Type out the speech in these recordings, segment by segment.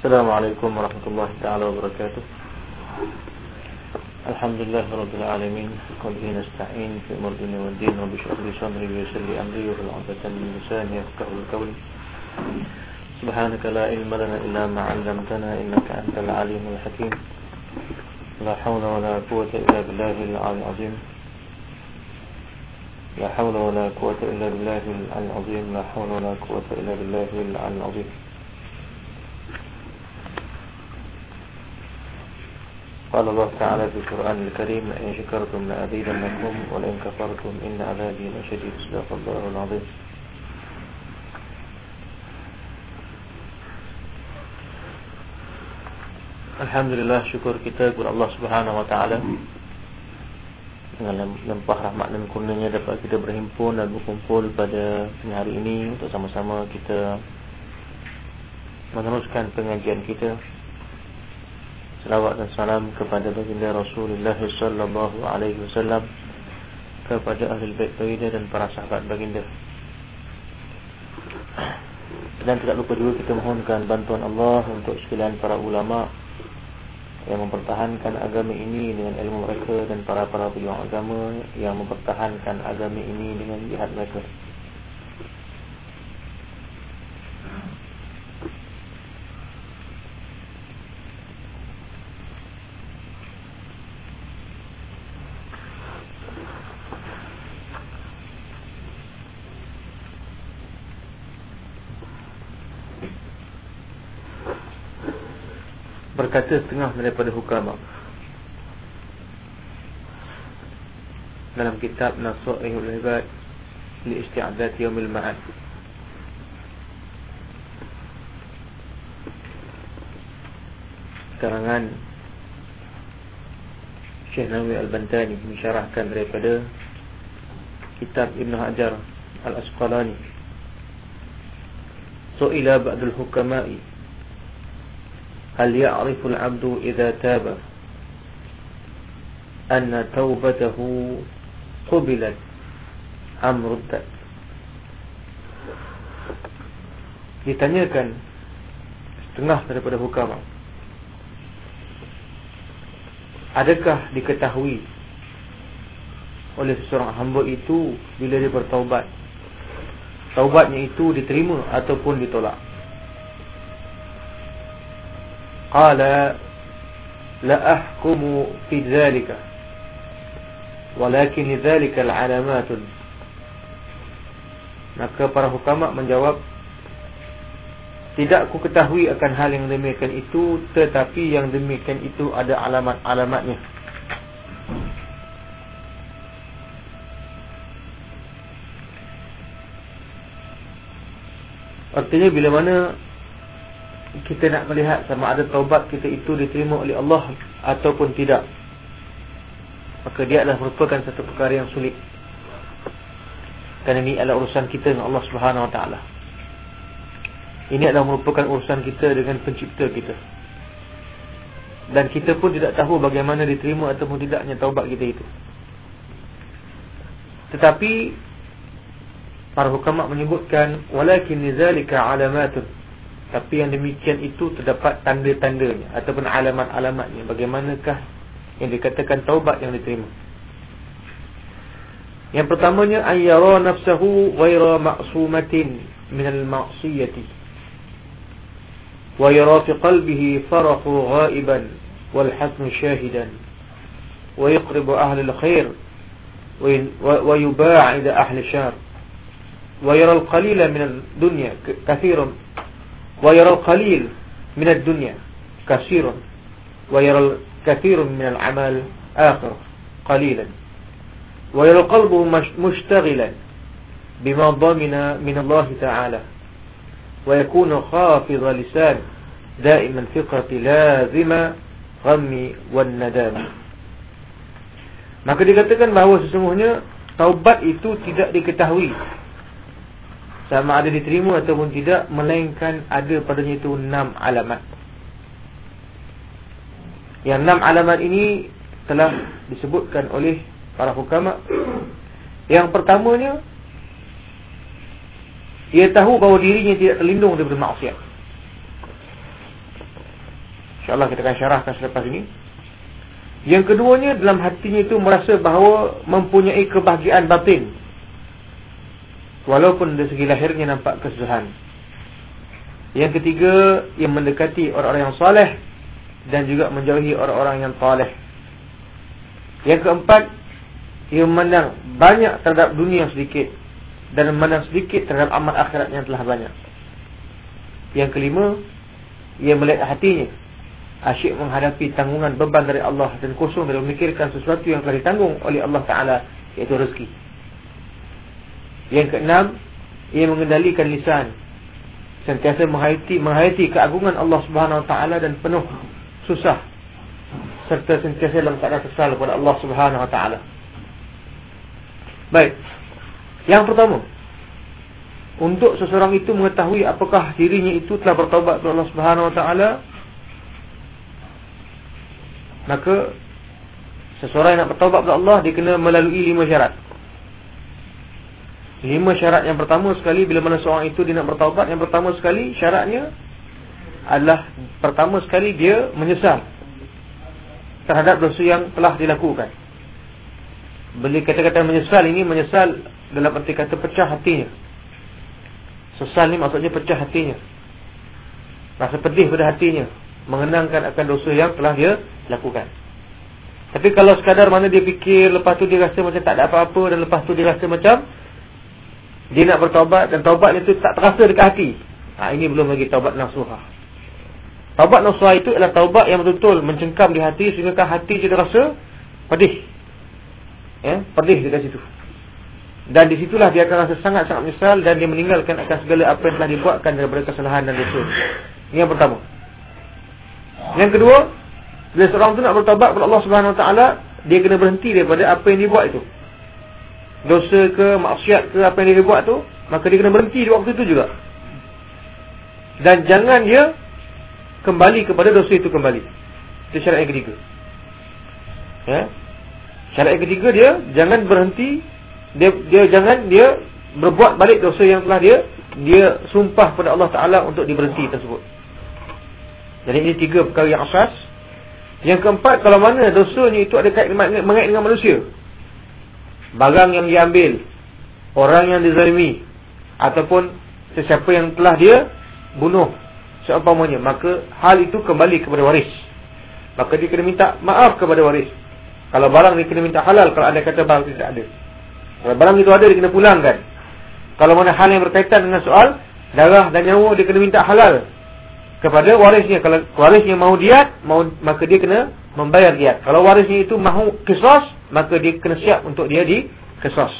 السلام عليكم ورحمة الله تعالى وبركاته. الحمد لله رب العالمين قبله نستعين في أمر الدين والدين لي صدري ويسر لي أمري العبة من لساني يفقه القول سبحانك لا علم لنا إلا ما علمتنا إنك أنت العليم الحكيم. لا حول ولا قوة إلا بالله العلي العظيم. لا حول ولا قوة إلا بالله العلي العظيم. لا حول ولا قوة إلا بالله العلي العظيم. قال الله تعالى في القرآن الكريم لئن شكرتم لأزيدنكم ولئن كفرتم إن عذابي لشديد صدق الله العظيم Alhamdulillah syukur kita kepada Allah Subhanahu wa taala dengan lempah rahmat dan kurnianya dapat kita berhimpun dan berkumpul pada hari ini untuk sama-sama kita meneruskan pengajian kita Salawat dan salam kepada baginda Rasulullah sallallahu alaihi wasallam kepada ahli bait baginda dan para sahabat baginda. Dan tidak lupa juga kita mohonkan bantuan Allah untuk sekalian para ulama yang mempertahankan agama ini dengan ilmu mereka dan para para pejuang agama yang mempertahankan agama ini dengan jihad mereka. Berkata setengah daripada hukama. Dalam kitab Nasuhul Ibad li isti'adat yaumil ma'ad. Karangan Syekh Nawawi Al-Bantani mensyarahkan daripada kitab Ibn Hajar Al-Asqalani. Su'ila ba'dul hukama'i هل يعرف العبد إذا تاب أن توبته قبلت أم ردت ditanyakan setengah daripada hukama adakah diketahui oleh seorang hamba itu bila dia bertaubat taubatnya itu diterima ataupun ditolak قال لا أحكم في ذلك ولكن ذلك العلامات maka para hukama menjawab tidak ku ketahui akan hal yang demikian itu tetapi yang demikian itu ada alamat-alamatnya Artinya bila mana kita nak melihat sama ada taubat kita itu diterima oleh Allah ataupun tidak. Maka dia adalah merupakan satu perkara yang sulit. Kerana ini adalah urusan kita dengan Allah Subhanahu Wa Taala. Ini adalah merupakan urusan kita dengan pencipta kita. Dan kita pun tidak tahu bagaimana diterima ataupun tidaknya taubat kita itu. Tetapi para hukama menyebutkan walakin zalika alamatun tapi yang demikian itu terdapat tanda-tandanya ataupun alamat-alamatnya. Bagaimanakah yang dikatakan taubat yang diterima? Yang pertamanya ayyara nafsahu ghayra ma'sumatin min al-ma'siyati. Wa yara fi qalbihi farahu ghaiban wal hazn shahidan. Wa yuqribu ahli al-khair wa yuba'id ahli syar. Wa yara al-qalila min al-dunya kathiran ويرى القليل من الدنيا كثير ويرى الكثير من العمل آخر قليلا. ويرى القلب مشتغلا بما ضمن من الله تعالى. ويكون خافض لسان دائما فقرة لازمة غم والندام. Maka dikatakan bahawa sesungguhnya taubat itu tidak diketahui. Sama ada diterima ataupun tidak melainkan ada padanya itu enam alamat. Yang enam alamat ini telah disebutkan oleh para hukama. Yang pertamanya ia tahu bahawa dirinya tidak terlindung daripada maksiat. InsyaAllah kita akan syarahkan selepas ini. Yang keduanya dalam hatinya itu merasa bahawa Mempunyai kebahagiaan batin Walaupun dari segi lahirnya nampak kesusahan. Yang ketiga Yang mendekati orang-orang yang soleh Dan juga menjauhi orang-orang yang taleh. Yang keempat Ia memandang banyak terhadap dunia sedikit Dan memandang sedikit terhadap amal akhirat yang telah banyak. Yang kelima Ia melihat hatinya. Asyik menghadapi tanggungan beban dari Allah Dan kosong dalam memikirkan sesuatu yang telah ditanggung oleh Allah Ta'ala Iaitu rezeki yang keenam, ia mengendalikan lisan. Sentiasa menghayati, menghayati keagungan Allah Subhanahu Taala dan penuh susah. Serta sentiasa dalam keadaan kesal kepada Allah Subhanahu Taala. Baik. Yang pertama, untuk seseorang itu mengetahui apakah dirinya itu telah bertaubat kepada Allah Subhanahu Taala, maka seseorang yang nak bertaubat kepada Allah dia kena melalui lima syarat. Lima syarat yang pertama sekali bila mana seorang itu dia nak bertaubat Yang pertama sekali syaratnya adalah pertama sekali dia menyesal Terhadap dosa yang telah dilakukan. Bila kata-kata menyesal ini menyesal dalam arti kata pecah hatinya. Sesal ni maksudnya pecah hatinya. Rasa pedih pada hatinya. Mengenangkan akan dosa yang telah dia lakukan. Tapi kalau sekadar mana dia fikir Lepas tu dia rasa macam tak ada apa-apa Dan lepas tu dia rasa macam dia nak bertaubat dan taubat itu tak terasa dekat hati. Ha, ini belum lagi taubat nasuha. Taubat nasuha itu adalah taubat yang betul-betul mencengkam di hati sehingga hati kita rasa pedih. Ya, pedih dekat situ. Dan di situlah dia akan rasa sangat-sangat menyesal dan dia meninggalkan akan segala apa yang telah dibuatkan daripada kesalahan dan dosa. Ini yang pertama. Yang kedua, bila seorang itu nak bertaubat kepada Allah Subhanahu Wa Taala, dia kena berhenti daripada apa yang dibuat itu dosa ke maksiat ke apa yang dia buat tu maka dia kena berhenti di waktu itu juga. Dan jangan dia kembali kepada dosa itu kembali. Itu syarat yang ketiga. Ya? Syarat yang ketiga dia jangan berhenti dia dia jangan dia berbuat balik dosa yang telah dia dia sumpah kepada Allah Taala untuk diberhenti tersebut. Jadi ini tiga perkara yang asas. Yang keempat kalau mana dosanya itu ada kait mengait dengan manusia barang yang diambil, orang yang dizalimi ataupun sesiapa yang telah dia bunuh seumpamanya, maka hal itu kembali kepada waris. Maka dia kena minta maaf kepada waris. Kalau barang dia kena minta halal kalau ada kata barang tidak ada. Kalau barang itu ada dia kena pulangkan. Kalau mana hal yang berkaitan dengan soal darah dan nyawa dia kena minta halal kepada warisnya. Kalau warisnya mahu diat, mahu, maka dia kena membayar diat. Kalau warisnya itu mahu kisah, maka dia kena siap untuk dia di kisah.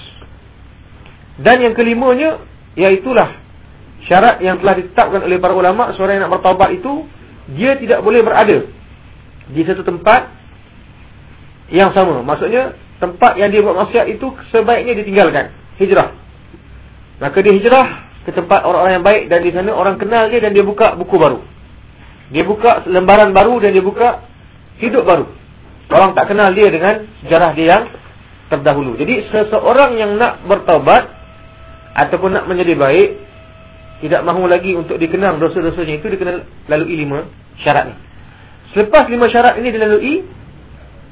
Dan yang kelimanya, iaitulah syarat yang telah ditetapkan oleh para ulama, seorang yang nak bertaubat itu, dia tidak boleh berada di satu tempat yang sama. Maksudnya, tempat yang dia buat maksiat itu sebaiknya ditinggalkan. Hijrah. Maka dia hijrah ke tempat orang-orang yang baik dan di sana orang kenal dia dan dia buka buku baru. Dia buka lembaran baru dan dia buka hidup baru. Orang tak kenal dia dengan sejarah dia yang terdahulu. Jadi seseorang yang nak bertaubat ataupun nak menjadi baik tidak mahu lagi untuk dikenang dosa-dosanya itu dia kena lalui lima syarat ni. Selepas lima syarat ini dilalui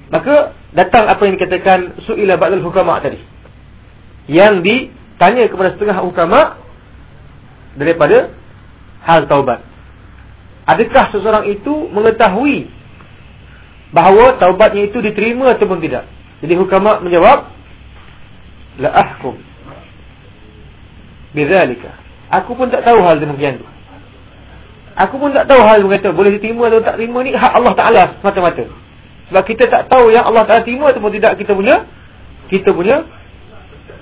maka datang apa yang dikatakan suila ba'dal hukama tadi. Yang ditanya kepada setengah hukama daripada hal taubat. Adakah seseorang itu mengetahui bahawa taubatnya itu diterima ataupun tidak. Jadi hukama menjawab la ahkum bidzalika. Aku pun tak tahu hal demikian tu. Aku pun tak tahu hal berkata boleh diterima atau tak terima ni hak Allah Taala semata-mata. Sebab kita tak tahu yang Allah Taala terima ataupun tidak kita punya kita punya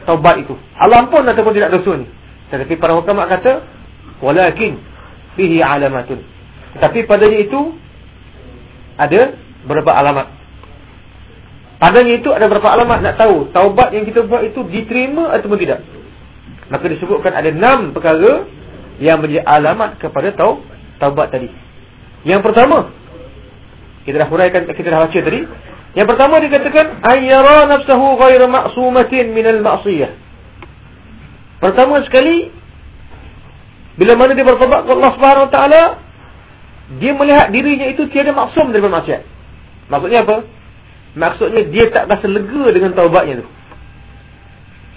taubat itu. Allah ampun ataupun tidak dosa ni. Tetapi para hukama kata walakin fihi alamatun. Tetapi padanya itu ada berapa alamat. Padanya itu ada berapa alamat nak tahu taubat yang kita buat itu diterima ataupun tidak. Maka disebutkan ada enam perkara yang menjadi alamat kepada tau taubat tadi. Yang pertama kita dah huraikan kita dah baca tadi. Yang pertama dikatakan ayyara nafsuhu ghairu ma'sumatin minal ma'siyah. Pertama sekali bila mana dia bertobat kepada Allah Subhanahu wa taala dia melihat dirinya itu tiada maksum daripada maksiat. Maksudnya apa? Maksudnya dia tak rasa lega dengan taubatnya tu.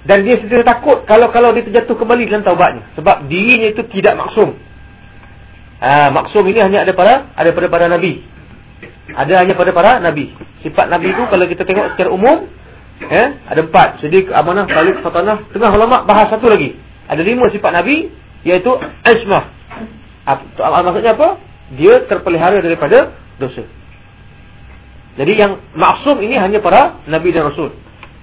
Dan dia sentiasa takut kalau kalau dia terjatuh kembali dalam taubatnya. Sebab dirinya itu tidak maksum. Ha, maksum ini hanya ada pada ada pada para nabi. Ada hanya pada para nabi. Sifat nabi itu kalau kita tengok secara umum, eh, ada empat. Jadi amanah, talib, fatanah. Tengah ulama bahas satu lagi. Ada lima sifat nabi, iaitu ismah. Maksudnya apa? Dia terpelihara daripada dosa. Jadi yang maksum ini hanya para nabi dan rasul.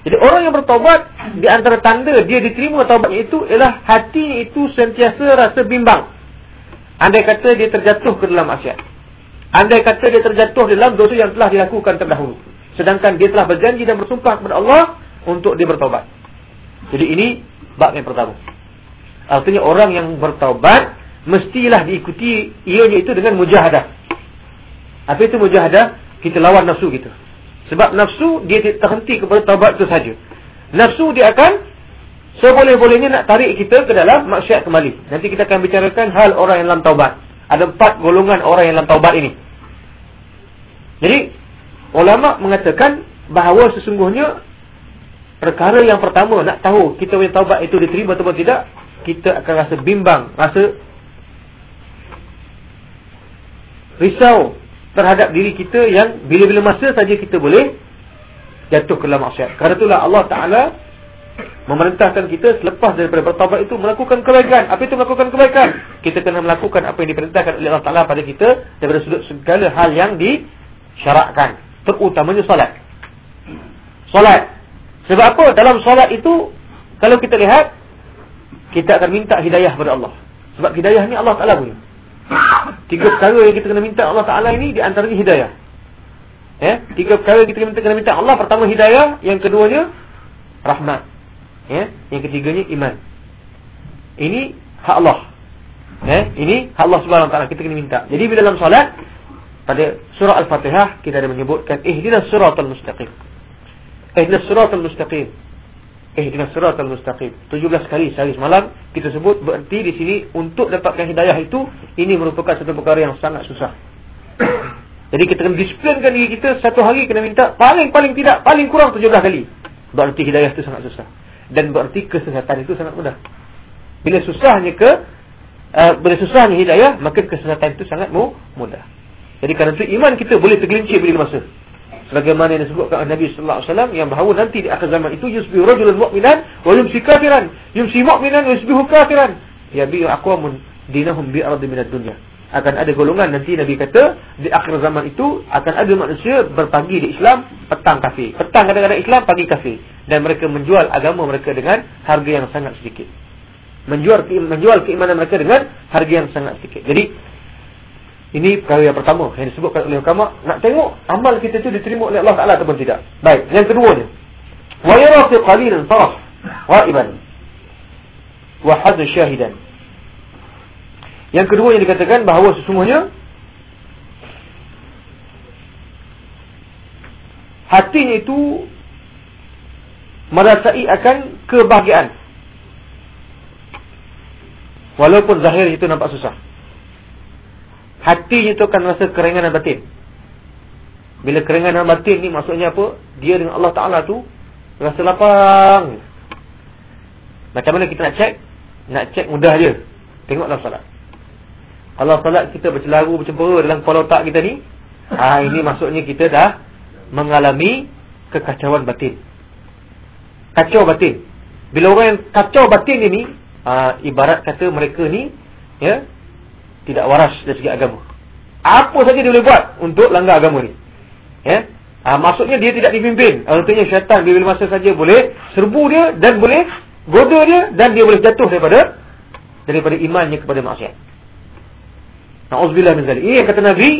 Jadi orang yang bertaubat di antara tanda dia diterima taubatnya itu ialah hati itu sentiasa rasa bimbang. Andai kata dia terjatuh ke dalam maksiat. Andai kata dia terjatuh dalam dosa yang telah dilakukan terdahulu. Sedangkan dia telah berjanji dan bersumpah kepada Allah untuk dia bertaubat. Jadi ini bab yang pertama. Artinya orang yang bertaubat mestilah diikuti ianya itu dengan mujahadah. Apa itu mujahadah? kita lawan nafsu kita. Sebab nafsu dia terhenti kepada taubat itu saja. Nafsu dia akan seboleh-bolehnya nak tarik kita ke dalam maksiat kembali. Nanti kita akan bicarakan hal orang yang dalam taubat. Ada empat golongan orang yang dalam taubat ini. Jadi ulama mengatakan bahawa sesungguhnya perkara yang pertama nak tahu kita punya taubat itu diterima atau tidak, kita akan rasa bimbang, rasa risau terhadap diri kita yang bila-bila masa saja kita boleh jatuh ke dalam maksiat. Karena itulah Allah Taala memerintahkan kita selepas daripada bertaubat itu melakukan kebaikan. Apa itu melakukan kebaikan? Kita kena melakukan apa yang diperintahkan oleh Allah Taala pada kita daripada sudut segala hal yang disyaratkan, terutamanya solat. Solat. Sebab apa? Dalam solat itu kalau kita lihat kita akan minta hidayah kepada Allah. Sebab hidayah ni Allah Taala punya. Tiga perkara yang kita kena minta Allah Ta'ala ini Di antaranya hidayah ya? Tiga perkara yang kita kena minta Allah Pertama hidayah Yang keduanya Rahmat ya? Yang ketiganya iman Ini hak Allah ya? Ini hak Allah Subhanahu Ta'ala Kita kena minta Jadi bila dalam solat Pada surah Al-Fatihah Kita ada menyebutkan Ihdinas suratul mustaqim. Ihdinas suratul mustaqim. Ihdinas siratal mustaqim. 17 kali sehari semalam kita sebut berarti di sini untuk dapatkan hidayah itu. Ini merupakan satu perkara yang sangat susah. Jadi kita kena disiplinkan diri kita. Satu hari kena minta paling-paling tidak paling kurang 17 kali. Berarti hidayah itu sangat susah. Dan berarti kesesatan itu sangat mudah. Bila susahnya ke uh, bila susahnya hidayah maka kesesatan itu sangat mudah jadi kerana itu iman kita boleh tergelincir bila masa. Sebagaimana yang disebutkan Nabi sallallahu alaihi wasallam yang bahawa nanti di akhir zaman itu yusbihu rajulun mu'minan wa yumsi kafiran. Yumsi mu'minan wa yusbihu kafiran. Ya bi aqwamun dinahum bi ardi minad dunya. Akan ada golongan nanti Nabi kata di akhir zaman itu akan ada manusia berpagi di Islam petang kafir. Petang kadang-kadang Islam pagi kafir. Dan mereka menjual agama mereka dengan harga yang sangat sedikit. Menjual menjual keimanan mereka dengan harga yang sangat sedikit. Jadi ini perkara yang pertama yang disebutkan oleh ulama nak tengok amal kita itu diterima oleh Allah Taala ataupun tidak. Baik, yang keduanya. Wa yara fi qalilan taraf ghaiban wa haz syahidan. Yang kedua yang dikatakan bahawa sesungguhnya hatinya itu merasai akan kebahagiaan. Walaupun zahir itu nampak susah hatinya tu akan rasa keringanan batin. Bila keringanan batin ni maksudnya apa? Dia dengan Allah Ta'ala tu rasa lapang. Macam mana kita nak cek? Nak cek mudah je. Tengok dalam salat. Kalau salat kita bercelaru, bercempera dalam kepala otak kita ni, ha, ini maksudnya kita dah mengalami kekacauan batin. Kacau batin. Bila orang yang kacau batin ini, ha, ibarat kata mereka ni, ya, tidak waras dari segi agama. Apa saja dia boleh buat untuk langgar agama ni. Ya? Ha, maksudnya dia tidak dipimpin. Artinya syaitan bila masa saja boleh serbu dia dan boleh goda dia dan dia boleh jatuh daripada daripada imannya kepada maksiat. Nauzubillah min zalik. Ini kata Nabi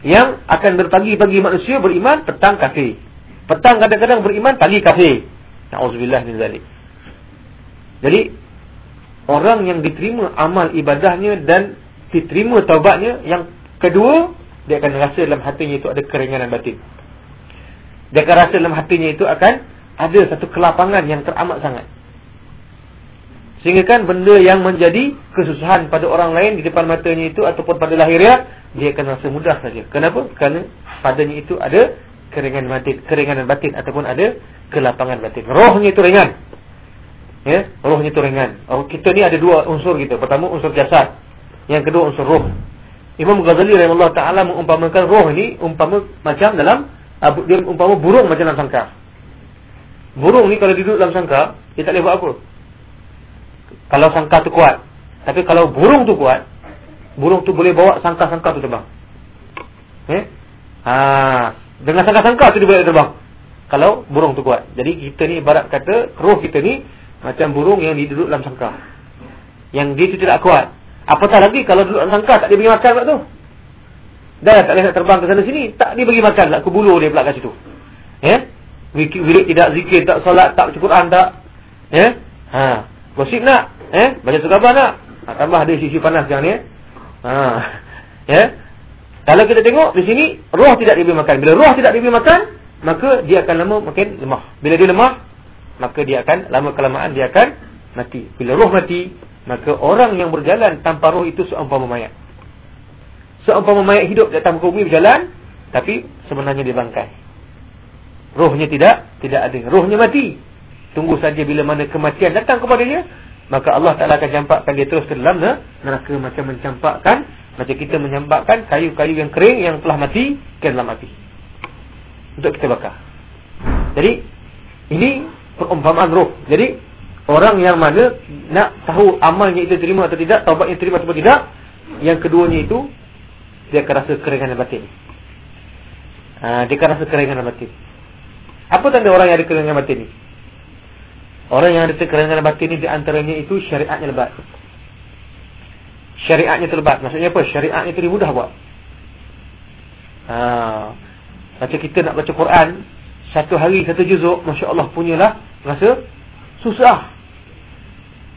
yang akan berpagi-pagi manusia beriman petang kafir. Petang kadang-kadang beriman pagi kafir. Nauzubillah min zalik. Jadi orang yang diterima amal ibadahnya dan diterima taubatnya yang kedua dia akan rasa dalam hatinya itu ada keringanan batin dia akan rasa dalam hatinya itu akan ada satu kelapangan yang teramat sangat Sehingga kan benda yang menjadi kesusahan pada orang lain di depan matanya itu ataupun pada lahirnya dia akan rasa mudah saja. Kenapa? Kerana padanya itu ada keringanan batin, keringanan batin ataupun ada kelapangan batin. Rohnya itu ringan. Ya, rohnya itu ringan. Oh, kita ni ada dua unsur kita. Pertama unsur jasad, yang kedua unsur roh. Imam Ghazali rahimahullah taala mengumpamakan roh ini umpama macam dalam dia umpama burung macam dalam sangkar. Burung ni kalau duduk dalam sangkar, dia tak boleh buat apa. Kalau sangka tu kuat. Tapi kalau burung tu kuat, burung tu boleh bawa sangka-sangka tu terbang. Eh? Ha, dengan sangka-sangka tu dia boleh terbang. Kalau burung tu kuat. Jadi kita ni ibarat kata roh kita ni macam burung yang duduk dalam sangka. Yang dia tu tidak kuat. Apatah lagi kalau duduk dalam sangka tak dia bagi makan pula tu. Dah tak boleh nak terbang ke sana sini, tak dia bagi makan pula. Kubulu dia pula kat situ. Ya? Wirid tidak zikir, tak solat, tak baca Quran tak. Ya? Ha. Gosip nak? Eh, baca apa nak? Ha, tambah ada sisi panas sekarang ni. Eh? Ha. Ya. Kalau kita tengok di sini roh tidak diberi makan. Bila roh tidak diberi makan, maka dia akan lama makin lemah. Bila dia lemah, maka dia akan lama kelamaan dia akan mati. Bila roh mati, maka orang yang berjalan tanpa roh itu seumpama mayat. Seumpama mayat hidup di atas bumi berjalan, tapi sebenarnya dia bangkai. Rohnya tidak tidak ada. Rohnya mati. Tunggu saja bila mana kematian datang kepada dia, maka Allah Taala akan campakkan dia terus ke dalam neraka macam mencampakkan macam kita mencampakkan kayu-kayu yang kering yang telah mati ke dalam api untuk kita bakar. Jadi ini perumpamaan roh. Jadi orang yang mana nak tahu amalnya itu terima atau tidak, taubatnya terima atau tidak, yang keduanya itu dia akan rasa keringanan batin. Ha, dia akan rasa keringanan batin. Apa tanda orang yang ada keringanan batin ni? Orang yang ada kekeringan batin ini di antaranya itu syariatnya lebat. Syariatnya terlebat. Maksudnya apa? Syariatnya itu mudah buat. Ha. Macam kita nak baca Quran, satu hari satu juzuk, Masya Allah punyalah, rasa susah.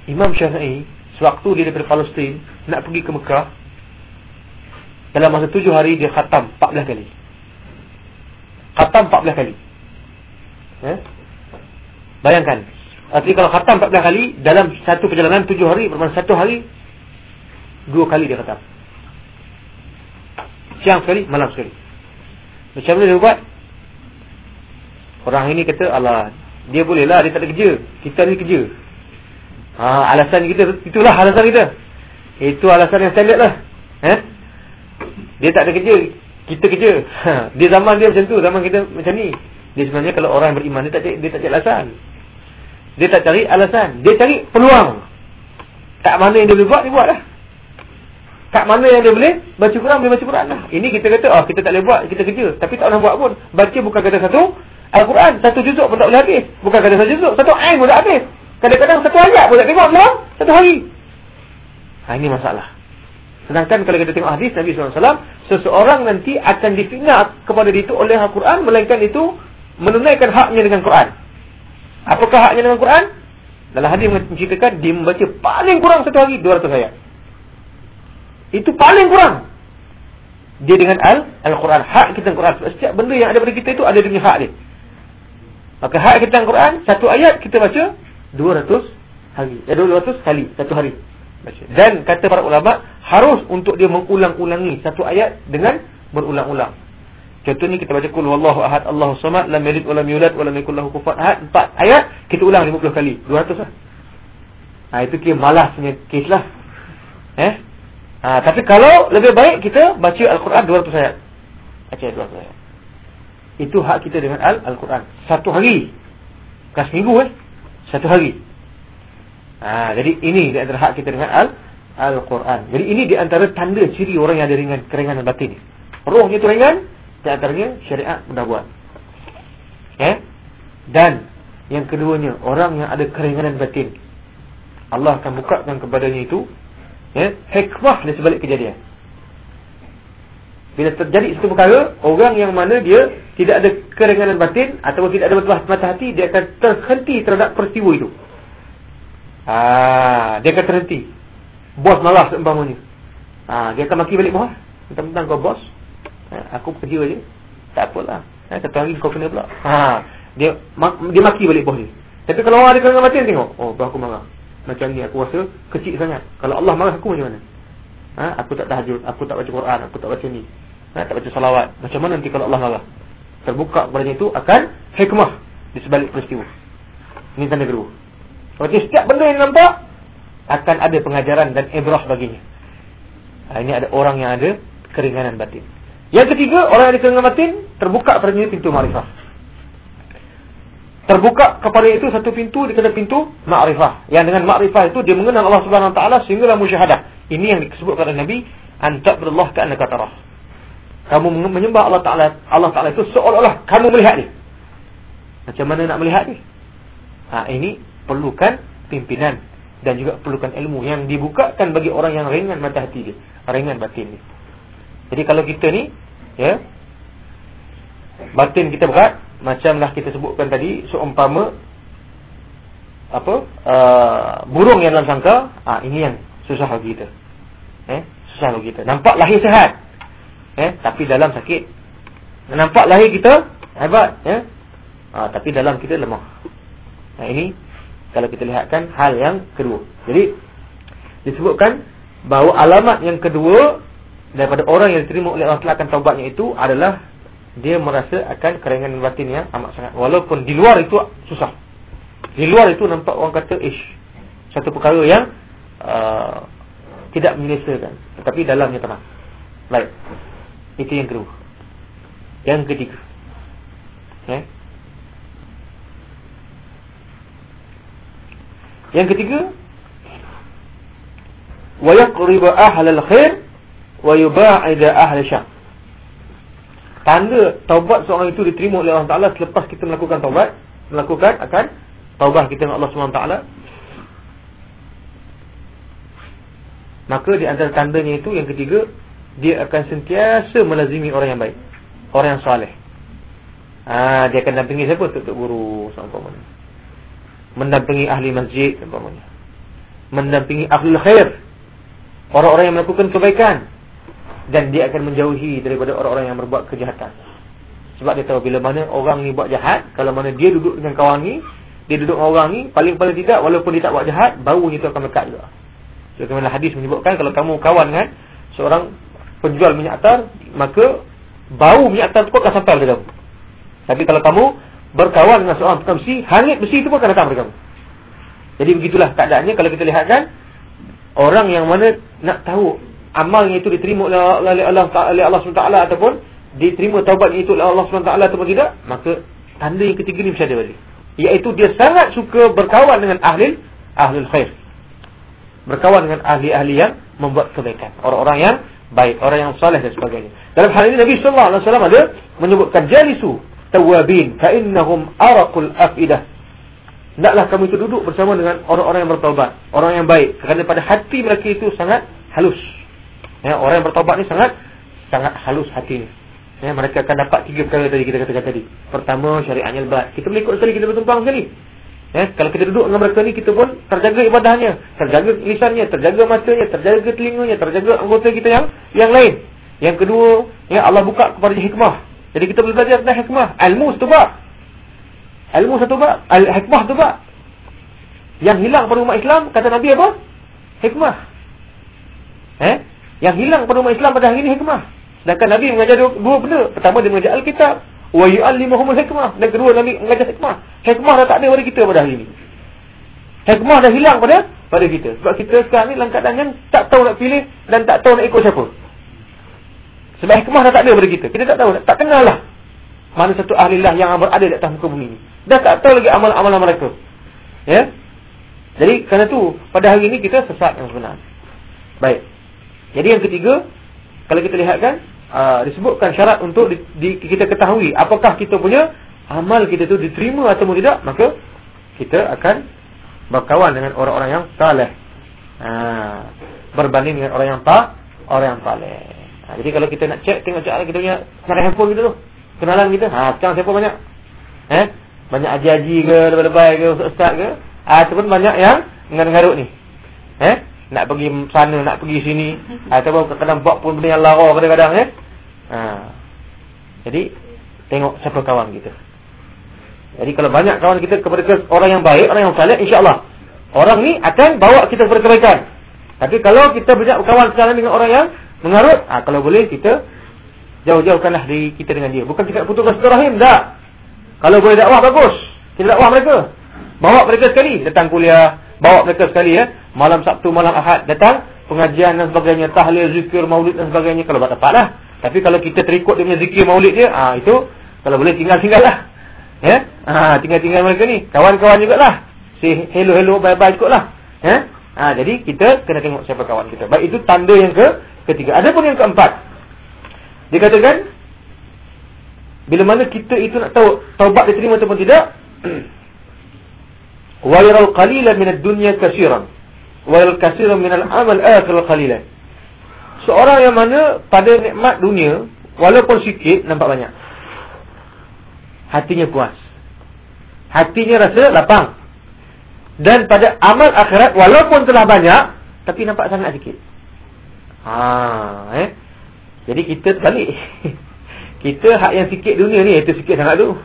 Imam Syafi'i, sewaktu dia daripada Palestin, nak pergi ke Mekah, dalam masa tujuh hari dia khatam 14 kali. Khatam 14 kali. Ya? Bayangkan, Artinya kalau khatam 14 kali dalam satu perjalanan 7 hari bermakna satu hari dua kali dia khatam. Siang sekali, malam sekali. Macam mana dia buat? Orang ini kata, Allah, dia boleh lah, dia tak ada kerja. Kita ni kerja. Ha, alasan kita, itulah alasan kita. Itu alasan yang standard lah. Eh? Dia tak ada kerja, kita kerja. Ha, dia zaman dia macam tu, zaman kita macam ni. Dia sebenarnya kalau orang beriman, dia tak cari, dia tak cari alasan. Dia tak cari alasan. Dia cari peluang. Tak mana yang dia boleh buat, dia buat lah. Tak mana yang dia boleh baca Quran, boleh baca Quran lah. Ini kita kata, oh kita tak boleh buat, kita kerja. Tapi tak pernah buat pun. Baca bukan kata satu Al-Quran, satu juzuk pun tak boleh habis. Bukan kata satu juzuk, satu ayat pun tak habis. Kadang-kadang satu ayat pun tak tengok dalam satu hari. Ha, ini masalah. Sedangkan kalau kita tengok hadis Nabi SAW, seseorang nanti akan difitnah kepada itu oleh Al-Quran, melainkan itu menunaikan haknya dengan Quran. Apakah haknya dengan Quran? Dalam hadis menceritakan dia membaca paling kurang satu hari 200 ayat. Itu paling kurang. Dia dengan al Al-Quran, hak kita dengan Quran. Setiap benda yang ada pada kita itu ada demi hak dia. Maka hak kita dengan Quran, satu ayat kita baca 200 hari. Ya 200 kali satu hari. Baca. Dan kata para ulama harus untuk dia mengulang-ulangi satu ayat dengan berulang-ulang. Contohnya kita baca kul wallahu ahad Allahu samad lam yalid wa lam yulad wa lam yakul lahu kufuwan ahad empat ayat kita ulang 50 kali 200 lah. Ha itu kira malas punya kes lah. Eh? Ha tapi kalau lebih baik kita baca al-Quran 200 ayat. Baca 200 ayat. Itu hak kita dengan al-Quran. Satu hari. Bukan seminggu eh. Satu hari. Ha jadi ini di antara hak kita dengan al Al-Quran. Jadi ini di antara tanda ciri orang yang ada ringan keringanan batin ni. Rohnya tu ringan, di antaranya syariat sudah buat. Eh? Dan yang keduanya, orang yang ada keringanan batin. Allah akan bukakan kepadanya itu eh, hikmah di sebalik kejadian. Bila terjadi satu perkara, orang yang mana dia tidak ada keringanan batin atau tidak ada betul mata hati, dia akan terhenti terhadap peristiwa itu. Ah, dia akan terhenti. Bos malas seumpamanya. Ah, dia akan maki balik bawah. Tentang-tentang kau bos, ha, Aku kerja je Tak apalah ha, Satu hari kau kena pula ha, Dia dia maki balik bos dia Tapi kalau orang ada kena mati Tengok Oh bos aku marah macam ni aku rasa kecil sangat. Kalau Allah marah aku macam mana? Ha? Aku tak tahajud, aku tak baca Quran, aku tak baca ni. Ha? Tak baca salawat. Macam mana nanti kalau Allah marah? Terbuka kepada itu akan hikmah di sebalik peristiwa. Ini tanda kedua. Berarti setiap benda yang nampak akan ada pengajaran dan ibrah baginya. Ha, ini ada orang yang ada keringanan batin. Yang ketiga, orang yang ada keringanan batin terbuka padanya pintu makrifah. Terbuka kepada itu satu pintu dikata pintu makrifah. Yang dengan makrifah itu dia mengenal Allah Subhanahu Wa Taala sehinggalah musyahadah. Ini yang disebutkan oleh Nabi, anta berallah ka'annaka tarah. Kamu menyembah Allah Taala, Allah Taala itu seolah-olah kamu melihat dia. Macam mana nak melihat dia? Ha, ini perlukan pimpinan dan juga perlukan ilmu yang dibukakan bagi orang yang ringan mata hati dia, ringan batin dia. Jadi kalau kita ni, ya, batin kita berat, macamlah kita sebutkan tadi, seumpama apa? Uh, burung yang dalam sangka, ah ini yang susah bagi kita. Eh, susah bagi kita. Nampak lahir sehat. Eh, tapi dalam sakit. Nampak lahir kita hebat, ya. Ah, tapi dalam kita lemah. Nah, ini kalau kita lihatkan hal yang kedua. Jadi disebutkan bahawa alamat yang kedua daripada orang yang diterima oleh Allah Taala akan taubatnya itu adalah dia merasa akan keringanan batin yang amat sangat walaupun di luar itu susah. Di luar itu nampak orang kata ish satu perkara yang uh, tidak menyelesaikan tetapi dalamnya tenang. Baik. Itu yang kedua. Yang ketiga. Eh? Yang ketiga, ahlal khair wa yuba'ida ahlal syarr. Tanda taubat seorang itu diterima oleh Allah Taala selepas kita melakukan taubat, melakukan akan taubat kita dengan Allah Taala. Maka di antara tandanya itu yang ketiga, dia akan sentiasa melazimi orang yang baik, orang yang soleh. Ah, dia akan dampingi siapa? Tutup guru sampai mana? mendampingi ahli masjid umpamanya mendampingi ahli khair orang-orang yang melakukan kebaikan dan dia akan menjauhi daripada orang-orang yang berbuat kejahatan sebab dia tahu bila mana orang ni buat jahat kalau mana dia duduk dengan kawan ni dia duduk dengan orang ni paling-paling tidak walaupun dia tak buat jahat baunya itu akan melekat juga sebagaimana hadis menyebutkan kalau kamu kawan dengan seorang penjual minyak atar maka bau minyak atar itu akan sampai pada kamu tapi kalau kamu berkawan dengan seorang tukang besi, hangit besi itu pun akan datang kepada kamu. Jadi begitulah keadaannya kalau kita lihatkan orang yang mana nak tahu amalnya itu diterima oleh Allah oleh Allah SWT ataupun diterima taubatnya itu oleh Allah SWT ataupun tidak, maka tanda yang ketiga ni mesti ada balik. Iaitu dia sangat suka berkawan dengan ahli ahli khair. Berkawan dengan ahli-ahli yang membuat kebaikan. Orang-orang yang baik, orang yang soleh dan sebagainya. Dalam hal ini Nabi sallallahu alaihi wasallam ada menyebutkan jalisu tawabin fa innahum araqul afidah. Hendaklah kamu itu duduk bersama dengan orang-orang yang bertaubat orang yang baik. Kerana pada hati mereka itu sangat halus. Ya orang yang bertaubat ni sangat sangat halus hati ya mereka akan dapat tiga perkara tadi kita katakan tadi. Pertama syariatnya lebat. Kita boleh ikut sekali kita bertumpang sekali Ya, kalau kita duduk dengan mereka ni kita pun terjaga ibadahnya, terjaga lisannya, terjaga matanya, terjaga telinganya, terjaga anggota kita yang yang lain. Yang kedua, ya Allah buka kepada hikmah. Jadi kita boleh belajar tentang hikmah. Ilmu satu bab. Ilmu satu bab. Hikmah satu bab. Yang hilang pada umat Islam, kata Nabi apa? Hikmah. Eh? Yang hilang pada umat Islam pada hari ini hikmah. Sedangkan Nabi mengajar dua, dua benda. Pertama dia mengajar Alkitab. Wa yu'allimuhumul hikmah. Dan kedua Nabi mengajar hikmah. Hikmah dah tak ada pada kita pada hari ini. Hikmah dah hilang pada pada kita. Sebab kita sekarang ni dalam keadaan yang tak tahu nak pilih dan tak tahu nak ikut siapa. Sebab hikmah dah tak ada pada kita. Kita tak tahu, tak kenal lah. Mana satu ahli lah yang berada di atas muka bumi ini. Dah tak tahu lagi amal-amalan mereka. Ya? Jadi, kerana tu pada hari ini kita sesat yang sebenar. Baik. Jadi yang ketiga, kalau kita lihatkan, uh, disebutkan syarat untuk di, di, kita ketahui apakah kita punya amal kita tu diterima atau tidak, maka kita akan berkawan dengan orang-orang yang saleh. Uh, berbanding dengan orang yang tak, orang yang saleh. Ha, jadi kalau kita nak cek tengok cek kita punya cara handphone kita tu. Kenalan kita. Ha sekarang siapa banyak? Eh? Banyak haji-haji ke, lebay-lebay ke, ustaz-ustaz ke? Ah ha, pun banyak yang ngarut-ngarut ni. Eh? Nak pergi sana, nak pergi sini. Ataupun kadang-kadang buat pun benda yang lara kadang-kadang eh. Ha. Jadi tengok siapa kawan kita. Jadi kalau banyak kawan kita kepada orang yang baik, orang yang saleh, insya-Allah Orang ni akan bawa kita kepada kebaikan. Tapi kalau kita berjak berkawan sekarang dengan orang yang mengarut, ah kalau boleh kita jauh-jauhkanlah diri kita dengan dia. Bukan cakap putuskan silaturahim, tak. Kalau boleh dakwah bagus. Kita dakwah mereka. Bawa mereka sekali datang kuliah, bawa mereka sekali ya. Malam Sabtu, malam Ahad datang pengajian dan sebagainya, tahlil, zikir, maulid dan sebagainya kalau tak dapatlah. Tapi kalau kita terikut dengan zikir maulid dia, ah itu kalau boleh tinggal-tinggallah. Ya? Ah tinggal-tinggal mereka ni. Kawan-kawan jugalah. Say hello hello bye bye ikutlah. Ya? Ah jadi kita kena tengok siapa kawan kita. Baik itu tanda yang ke ketiga. Ada pun yang keempat. Dikatakan bila mana kita itu nak tahu taubat diterima ataupun tidak wa yaral qalilan min ad-dunya kaseeran wa kaseeran min al-amal akhir qalilan seorang yang mana pada nikmat dunia walaupun sikit nampak banyak hatinya puas hatinya rasa lapang dan pada amal akhirat walaupun telah banyak tapi nampak sangat sikit ha eh jadi kita balik. kita hak yang sikit dunia ni itu sikit sangat tu.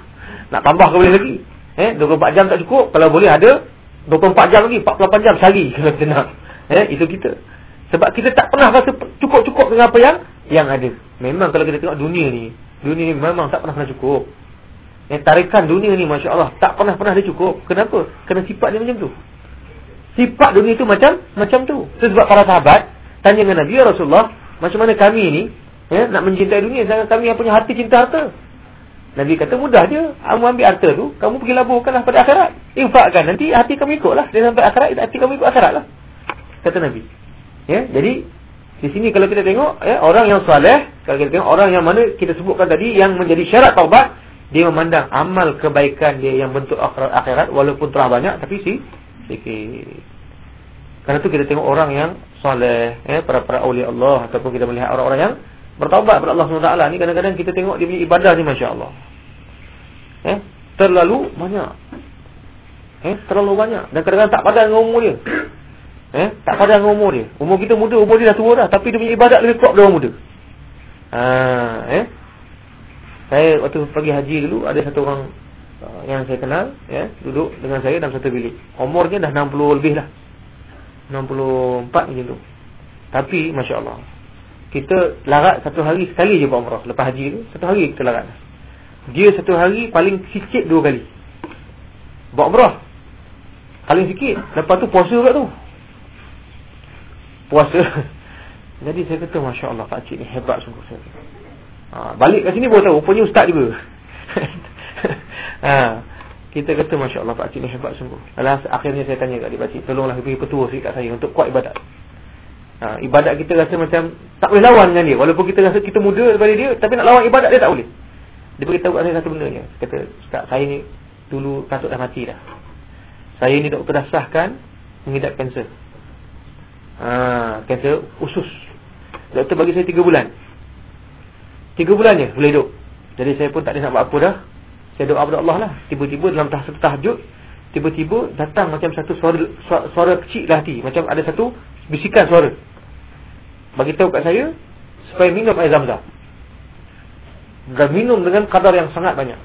Nak tambah ke boleh lagi. Eh 24 jam tak cukup. Kalau boleh ada 24 jam lagi, 48 jam sehari kalau kita nak. Eh itu kita. Sebab kita tak pernah rasa cukup-cukup dengan apa yang yang ada. Memang kalau kita tengok dunia ni, dunia ni memang tak pernah pernah cukup. Eh tarikan dunia ni masya-Allah tak pernah pernah dia cukup. Kenapa? Kerana sifat dia macam tu. Sifat dunia tu macam macam tu. Sebab para sahabat tanya dengan Nabi ya Rasulullah, macam mana kami ni ya, nak mencintai dunia sedangkan kami yang punya hati cinta harta. Nabi kata mudah je. Kamu ambil harta tu, kamu pergi laburkanlah pada akhirat. Infakkan nanti hati kamu ikutlah. Dia sampai akhirat, hati kamu ikut akhirat lah. Kata Nabi. Ya, jadi di sini kalau kita tengok ya, orang yang soleh, kalau kita tengok orang yang mana kita sebutkan tadi yang menjadi syarat taubat, dia memandang amal kebaikan dia yang bentuk akhirat, walaupun telah banyak tapi si sikit. Karena itu kita tengok orang yang soleh, ya, para para awliya Allah ataupun kita melihat orang-orang yang bertaubat kepada Allah SWT ni kadang-kadang kita tengok dia punya ibadah ni Masya Allah eh, terlalu banyak. Eh, terlalu banyak. Dan kadang-kadang tak padan dengan umur dia eh, tak padan dengan umur dia. Umur kita muda, umur dia dah tua dah. Tapi dia punya ibadat lebih kuat dari orang muda. Ha, eh. saya waktu pergi haji dulu ada satu orang uh, yang saya kenal ya, duduk dengan saya dalam satu bilik. Umurnya dah 60 lebih lah. 64 macam tu. Tapi Masya Allah kita larat satu hari sekali je buat umrah. Lepas haji tu satu hari kita larat. Dia satu hari paling sikit dua kali. Buat umrah. Paling sikit. Lepas tu puasa juga tu puasa jadi saya kata Masya Allah Pak Cik ni hebat sungguh saya ha, balik kat sini baru tahu rupanya ustaz juga ha, kita kata Masya Allah Pak Cik ni hebat sungguh Alah, akhirnya saya tanya kat dia Pak Cik tolonglah beri petua sikit kat saya untuk kuat ibadat Ha, ibadat kita rasa macam tak boleh lawan dengan dia. Walaupun kita rasa kita muda daripada dia, tapi nak lawan ibadat dia tak boleh. Dia beritahu kat saya satu benda ni. Kata, Ustaz, saya ni dulu kasut dah mati dah. Saya ni doktor dah sahkan mengidap kanser. Ha, kanser usus. Doktor bagi saya 3 bulan. 3 bulan je boleh hidup. Jadi saya pun tak ada nak buat apa dah. Saya doa kepada Allah lah. Tiba-tiba dalam tahap tahajud, tiba-tiba datang macam satu suara, suara, suara kecil lah hati. Macam ada satu bisikan suara. Bagi tahu kat saya supaya minum air zam-zam. Dan minum dengan kadar yang sangat banyak.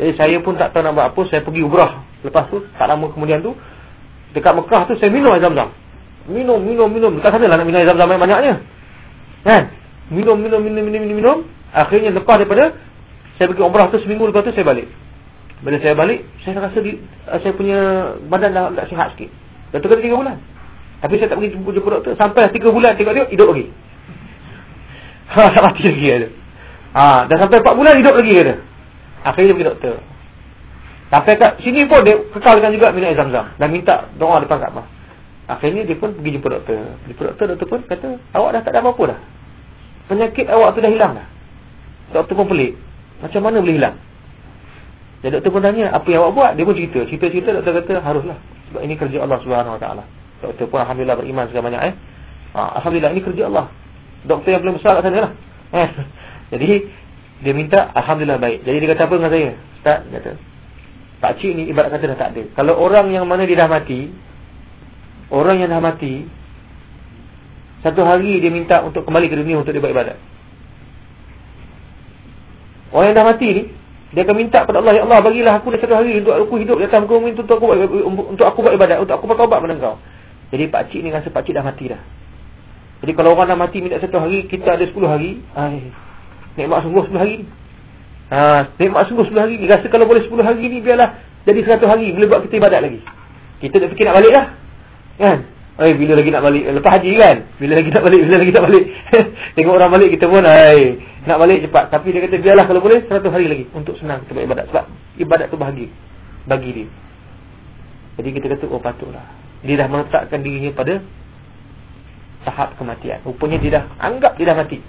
Jadi saya pun tak tahu nak buat apa, saya pergi umrah. Lepas tu tak lama kemudian tu dekat Mekah tu saya minum air zam-zam. Minum, minum, minum. Dekat sana lah nak minum air zam-zam banyaknya. Kan? Minum, minum, minum, minum, minum, minum. Akhirnya lepas daripada saya pergi umrah tu seminggu lepas tu saya balik. Bila saya balik, saya rasa di, saya punya badan dah agak sihat sikit. Dah tu kata 3 bulan. Tapi saya tak pergi jumpa, jumpa doktor Sampai 3 bulan tengok-tengok hidup lagi Ha tak mati lagi ada. Ha dah sampai 4 bulan hidup lagi ada. Akhirnya pergi doktor Sampai kat sini pun dia kekalkan juga minum air zam-zam Dan minta doa depan Kaabah Akhirnya dia pun pergi jumpa doktor Jumpa doktor, doktor pun kata Awak dah tak ada apa-apa dah Penyakit awak tu dah hilang dah Doktor pun pelik Macam mana boleh hilang Jadi doktor pun tanya Apa yang awak buat Dia pun cerita Cerita-cerita doktor kata Haruslah Sebab ini kerja Allah SWT Doktor pun Alhamdulillah beriman segala banyak eh. Ha, Alhamdulillah ini kerja Allah. Doktor yang paling besar kat sana lah. Eh. Jadi dia minta Alhamdulillah baik. Jadi dia kata apa dengan saya? Ustaz kata. Pak Cik ni ibarat kata dah tak ada. Kalau orang yang mana dia dah mati. Orang yang dah mati. Satu hari dia minta untuk kembali ke dunia untuk dia buat ibadat. Orang yang dah mati ni. Dia akan minta kepada Allah, Ya Allah, bagilah aku satu hari untuk aku hidup di atas bumi untuk untuk aku buat ibadat, untuk aku bertaubat pada engkau. Jadi pak cik ni rasa pak cik dah mati dah. Jadi kalau orang dah mati minta satu hari, kita ada sepuluh hari, ai, nikmat sungguh sepuluh hari. Ha, nikmat sungguh sepuluh hari. Rasa kalau boleh sepuluh hari ni, biarlah jadi seratus hari, boleh buat kita ibadat lagi. Kita dah fikir nak balik dah. Kan? Eh bila lagi nak balik? Lepas haji kan? Bila lagi nak balik? Bila lagi nak balik? Tengok orang balik kita pun ai nak balik cepat. Tapi dia kata biarlah kalau boleh 100 hari lagi untuk senang kita ibadat sebab ibadat tu bahagia bagi dia. Jadi kita kata oh patutlah. Dia dah meletakkan dirinya pada tahap kematian. Rupanya dia dah anggap dia dah mati.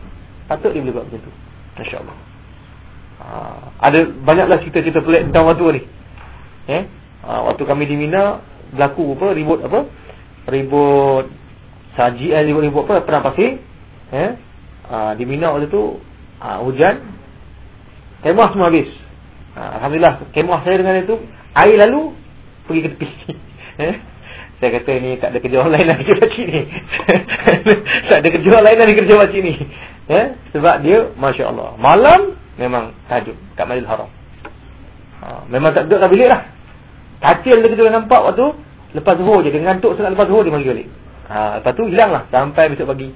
Patut dia boleh buat macam tu. Masya-Allah. Ha, ada banyaklah cerita-cerita pelik tentang waktu ni. Eh? Ha, waktu kami di Mina berlaku apa ribut apa? Ribut. Saji eh ribut-ribut apa? Pernah pasir eh? Uh, di Mina waktu tu uh, hujan. Kemah semua habis. Uh, alhamdulillah kemah saya dengan itu air lalu pergi ke tepi. Eh? Saya kata ni tak ada kerja lain lagi kerja pakcik ni tak ada kerja lain lagi kerja pakcik ni eh? Sebab dia masya-Allah malam memang tahajud kat Masjidil Haram. Uh, memang tak duduk kat bilik lah. Kacil dia kita nampak waktu Lepas zuhur je Dia ngantuk sangat lepas zuhur Dia pergi balik ha, Lepas tu hilang lah Sampai besok pagi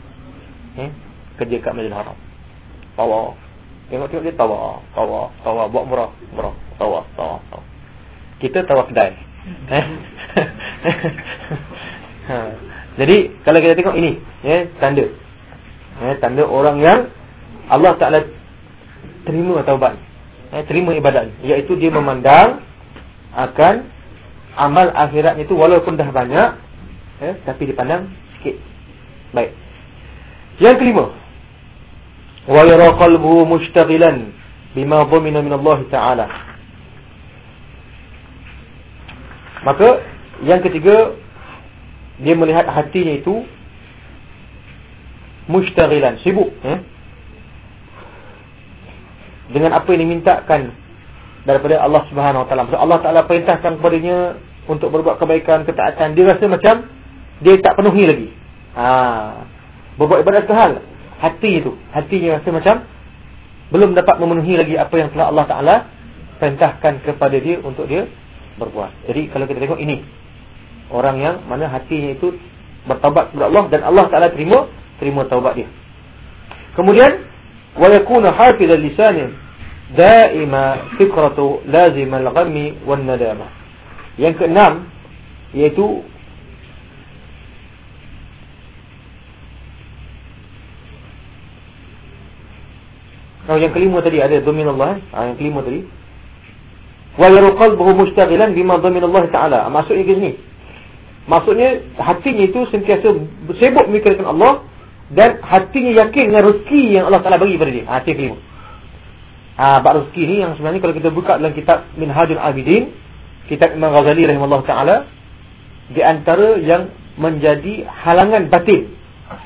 eh? Kerja kat Masjid Haram Tawar Tengok-tengok dia tawar Tawar Tawar Buat murah Murah Tawar, tawar. Kita tawar kedai eh? ha. Jadi Kalau kita tengok ini eh? Tanda eh? Tanda orang yang Allah Ta'ala Terima taubat eh? Terima ibadat Iaitu dia memandang Akan amal akhiratnya itu walaupun dah banyak eh, tapi dipandang sikit. Baik. Yang kelima. Wa yara qalbuhu mushtaghilan bima dhamina min Allah Taala. Maka yang ketiga dia melihat hatinya itu mushtaghilan, sibuk eh, dengan apa yang dimintakan daripada Allah Subhanahu Wa Taala. Allah Taala perintahkan kepadanya untuk berbuat kebaikan, ketaatan. Dia rasa macam dia tak penuhi lagi. Ha. Berbuat ibadat hal hati itu, hatinya rasa macam belum dapat memenuhi lagi apa yang telah Allah Taala perintahkan kepada dia untuk dia berbuat. Jadi kalau kita tengok ini orang yang mana hatinya itu bertaubat kepada Allah dan Allah Taala terima terima taubat dia. Kemudian wa yakuna hafizal lisanin daima fikratu lazim al-ghammi wan nadama. Yang keenam iaitu Oh yang kelima tadi ada domin Allah, ah yang kelima tadi. Wa yarqalbuhu mustaghilan bima domin Allah taala. Ah, maksudnya ke sini. Maksudnya hatinya itu sentiasa sibuk memikirkan Allah dan hatinya yakin dengan rezeki yang Allah Taala bagi pada dia. Ah, kelima. Ah, bab rezeki ni yang sebenarnya kalau kita buka dalam kitab Minhajul Abidin, kitab Imam Ghazali rahimahullah taala di antara yang menjadi halangan batin.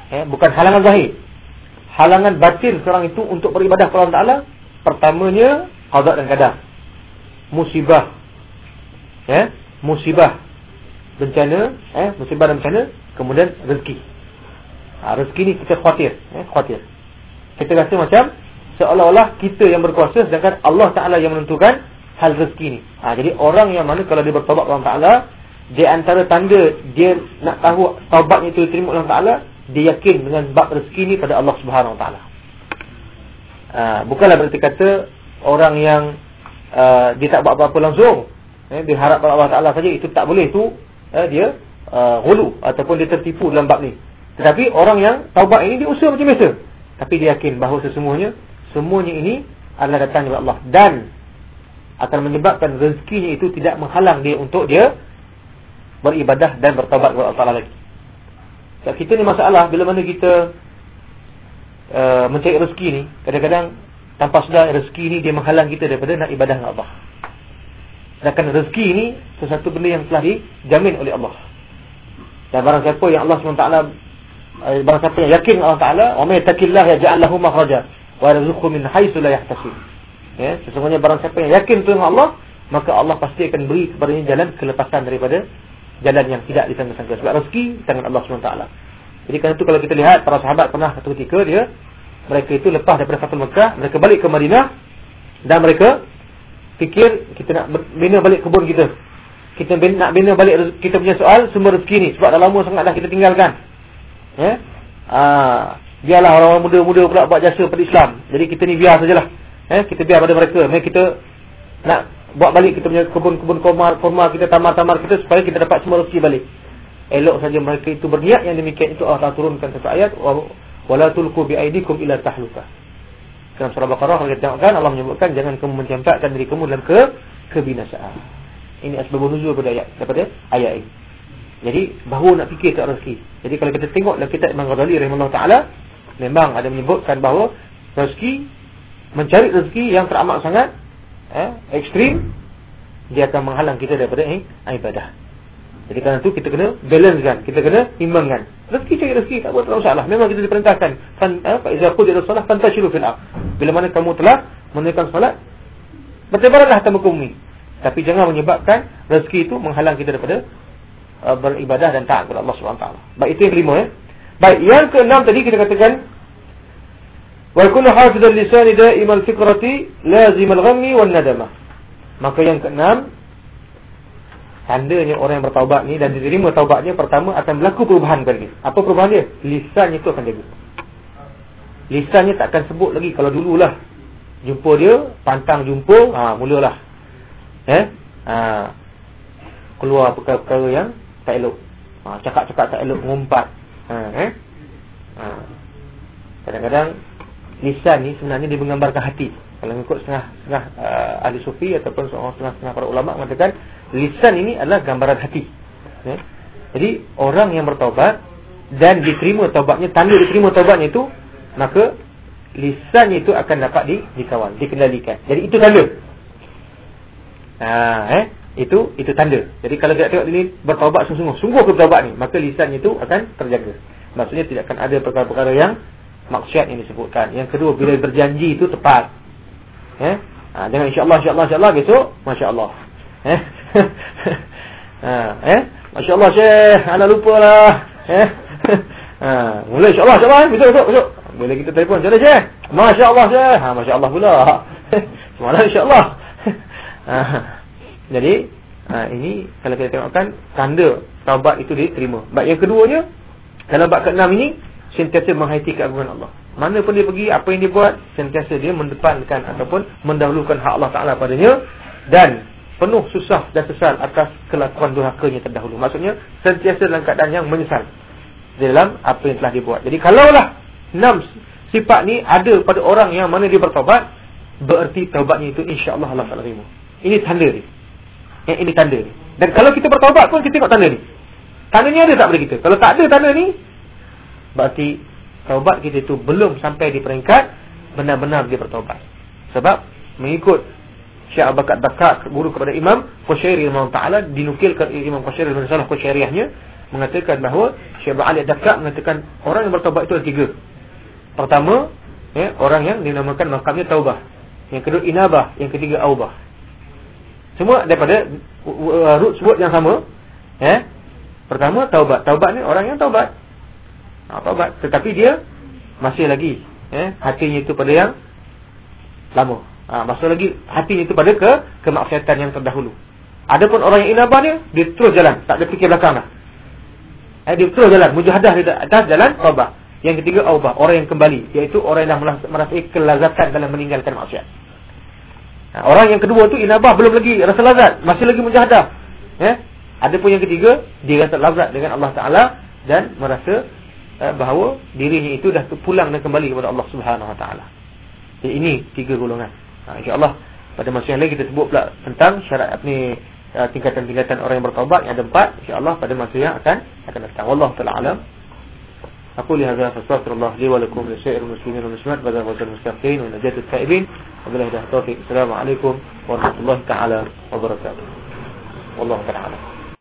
Eh, bukan halangan zahir. Halangan batin seorang itu untuk beribadah kepada Allah Taala, pertamanya qada dan qadar. Musibah. Eh, musibah bencana, eh, musibah dan bencana, kemudian rezeki. Ha, rezeki ni kita khawatir, eh, khawatir. Kita rasa macam seolah-olah kita yang berkuasa sedangkan Allah Taala yang menentukan hal rezeki ni. Ha, jadi orang yang mana kalau dia bertaubat kepada Allah Taala, di antara tanda dia nak tahu taubatnya itu diterima oleh Allah Taala, dia yakin dengan bab rezeki ni pada Allah Subhanahu Wa Taala. Ha, bukanlah berarti kata orang yang uh, dia tak buat apa-apa langsung, eh, dia harap pada Allah Taala saja itu tak boleh tu eh, dia uh, hulu ataupun dia tertipu dalam bab ni. Tetapi orang yang taubat ini dia usaha macam biasa. Tapi dia yakin bahawa sesungguhnya Semuanya ini adalah datang dari Allah dan akan menyebabkan rezekinya itu tidak menghalang dia untuk dia beribadah dan bertawabat kepada Allah lagi. Sebab kita ni masalah bila mana kita uh, mencari rezeki ni, kadang-kadang tanpa sedar rezeki ni dia menghalang kita daripada nak ibadah dengan Allah. Sedangkan rezeki ni sesuatu benda yang telah dijamin oleh Allah. Dan barang siapa yang Allah SWT eh, barang siapa yang yakin Allah Taala, "Wa may yattaqillah yaj'al lahu makhraja." Wa yarzuqhu min haitsu la yahtasib. Ya, sesungguhnya barang siapa yang yakin dengan Allah, maka Allah pasti akan beri kepadanya jalan kelepasan daripada jalan yang tidak disangka-sangka. Sebab rezeki tangan Allah SWT. Jadi kerana itu kalau kita lihat para sahabat pernah satu ketika dia mereka itu lepas daripada Fatul Mekah, mereka balik ke Madinah dan mereka fikir kita nak bina balik kebun kita. Kita nak bina balik kita punya soal sumber rezeki ni sebab dah lama sangat dah kita tinggalkan. Ya. Ah, biarlah orang muda-muda pula buat jasa pada Islam. Jadi kita ni biar sajalah. Eh, kita biar pada mereka. Mereka kita nak buat balik kita punya kebun-kebun kurma kita tamar-tamar kita supaya kita dapat semua rezeki balik. Elok saja mereka itu berniat yang demikian itu Allah turunkan satu ayat wala tulqu bi aidikum ila tahluka. Dalam surah Baqarah Allah katakan Allah menyebutkan jangan kamu mencampakkan diri kamu dalam ke kebinasaan. Ini asbab nuzul pada ayat daripada ayat ini. Jadi bahawa nak fikir tak rezeki. Jadi kalau kita tengok dalam kitab Imam Ghazali rahimahullah taala memang ada menyebutkan bahawa rezeki mencari rezeki yang teramat sangat eh, ekstrim dia akan menghalang kita daripada eh, ibadah. Jadi kerana itu kita kena balancekan, kita kena imbangkan. Rezeki cari rezeki tak buat salah. Memang kita diperintahkan. Apa eh, iza qudira salah fantashiru fil ard. Bila mana kamu telah menunaikan salat, bertebaranlah muka bumi. Tapi jangan menyebabkan rezeki itu menghalang kita daripada uh, beribadah dan taat kepada Allah Subhanahu taala. Baik itu yang kelima ya. Baik, yang keenam tadi kita katakan wa kullu hafizal lisan da'imal fikrati lazimal ghammi wan nadama. Maka yang keenam tandanya orang yang bertaubat ni dan diterima taubatnya pertama akan berlaku perubahan pada dia. Apa perubahan dia? Lisannya itu akan jaga. Lisannya tak akan sebut lagi kalau dululah jumpa dia, pantang jumpa, ha mulalah. Eh? Ha, keluar perkara-perkara yang tak elok. Ha, cakap-cakap tak elok, ngumpat. Ha, eh? Ha. Kadang-kadang lisan ni sebenarnya dia menggambarkan hati. Kalau ikut setengah setengah uh, ahli sufi ataupun seorang setengah-setengah para ulama mengatakan lisan ini adalah gambaran hati. Ya. Jadi orang yang bertaubat dan diterima taubatnya, tanda diterima taubatnya itu, maka lisannya itu akan dapat di, dikawal, dikendalikan. Jadi itu tanda. Ha, eh? Itu itu tanda. Jadi kalau kita tengok ini bertaubat sungguh-sungguh, sungguh bertaubat ni, maka lisannya itu akan terjaga. Maksudnya tidak akan ada perkara-perkara yang maksiat yang disebutkan. Yang kedua, bila berjanji itu tepat. Eh? Ha, jangan insya-Allah insya-Allah insya-Allah besok, masya-Allah. Eh? ha, eh? Masya-Allah Syekh, ana lupalah. Eh? ha, mula insya-Allah insya-Allah besok besok besok. Bila kita telefon, "Jadi Syekh, masya-Allah Syekh." Ha, masya-Allah pula. Semalam insya-Allah. ha. Jadi ha, ini kalau kita tengokkan tanda taubat itu diterima. Bab yang keduanya dalam bab keenam ini sentiasa menghayati keagungan Allah. Mana pun dia pergi, apa yang dia buat, sentiasa dia mendepankan ataupun mendahulukan hak Allah Taala padanya dan penuh susah dan sesal atas kelakuan durhakanya terdahulu. Maksudnya sentiasa dalam keadaan yang menyesal dalam apa yang telah dibuat. Jadi kalaulah enam sifat ni ada pada orang yang mana dia bertaubat, bererti taubatnya itu insya-Allah Allah Taala terima. Ini tanda dia. Yang ini tanda ni. Dan kalau kita bertaubat pun kita tengok tanda ni. Tanda ni ada tak pada kita? Kalau tak ada tanda ni, berarti taubat kita itu belum sampai di peringkat benar-benar dia bertaubat. Sebab mengikut Syekh Abu Bakar Bakar guru kepada Imam Qushairi Imam Ta'ala dinukilkan Imam Qushairi dalam salah Qushairiahnya mengatakan bahawa Syekh Abu Ali Dakar mengatakan orang yang bertaubat itu ada tiga. Pertama, ya, orang yang dinamakan makamnya taubah. Yang kedua inabah, yang ketiga aubah. Semua daripada uh, root sebut yang sama. Eh? Pertama taubat. Taubat ni orang yang taubat. Ha, taubat. Tetapi dia masih lagi eh hatinya itu pada yang lama. Ha, masih lagi hatinya itu pada ke kemaksiatan yang terdahulu. Adapun orang yang inabah ni dia terus jalan, tak ada fikir belakang dah. Eh dia terus jalan, mujahadah di atas jalan taubat. Yang ketiga aubah, orang yang kembali, iaitu orang yang dah merasai kelazatan dalam meninggalkan maksiat. Ha, orang yang kedua tu inabah belum lagi rasa lazat, masih lagi mujahadah. Ya. Ada pun yang ketiga, dia rasa lazat dengan Allah Taala dan merasa uh, bahawa dirinya itu dah pulang dan kembali kepada Allah Subhanahu Wa Taala. Jadi ini tiga golongan. Ha, insya-Allah pada masa yang lain kita sebut pula tentang syarat ni uh, tingkatan-tingkatan orang yang bertaubat yang ada empat insya-Allah pada masa yang akan akan datang. Wallahu taala alam. أقول هذا فاستغفر الله لي ولكم لسائر المسلمين والمسلمات بدل غزل المستغفرين ونجاة التائبين. وبالله التوفيق السلام عليكم ورحمة الله تعالى وبركاته. والله تعالى.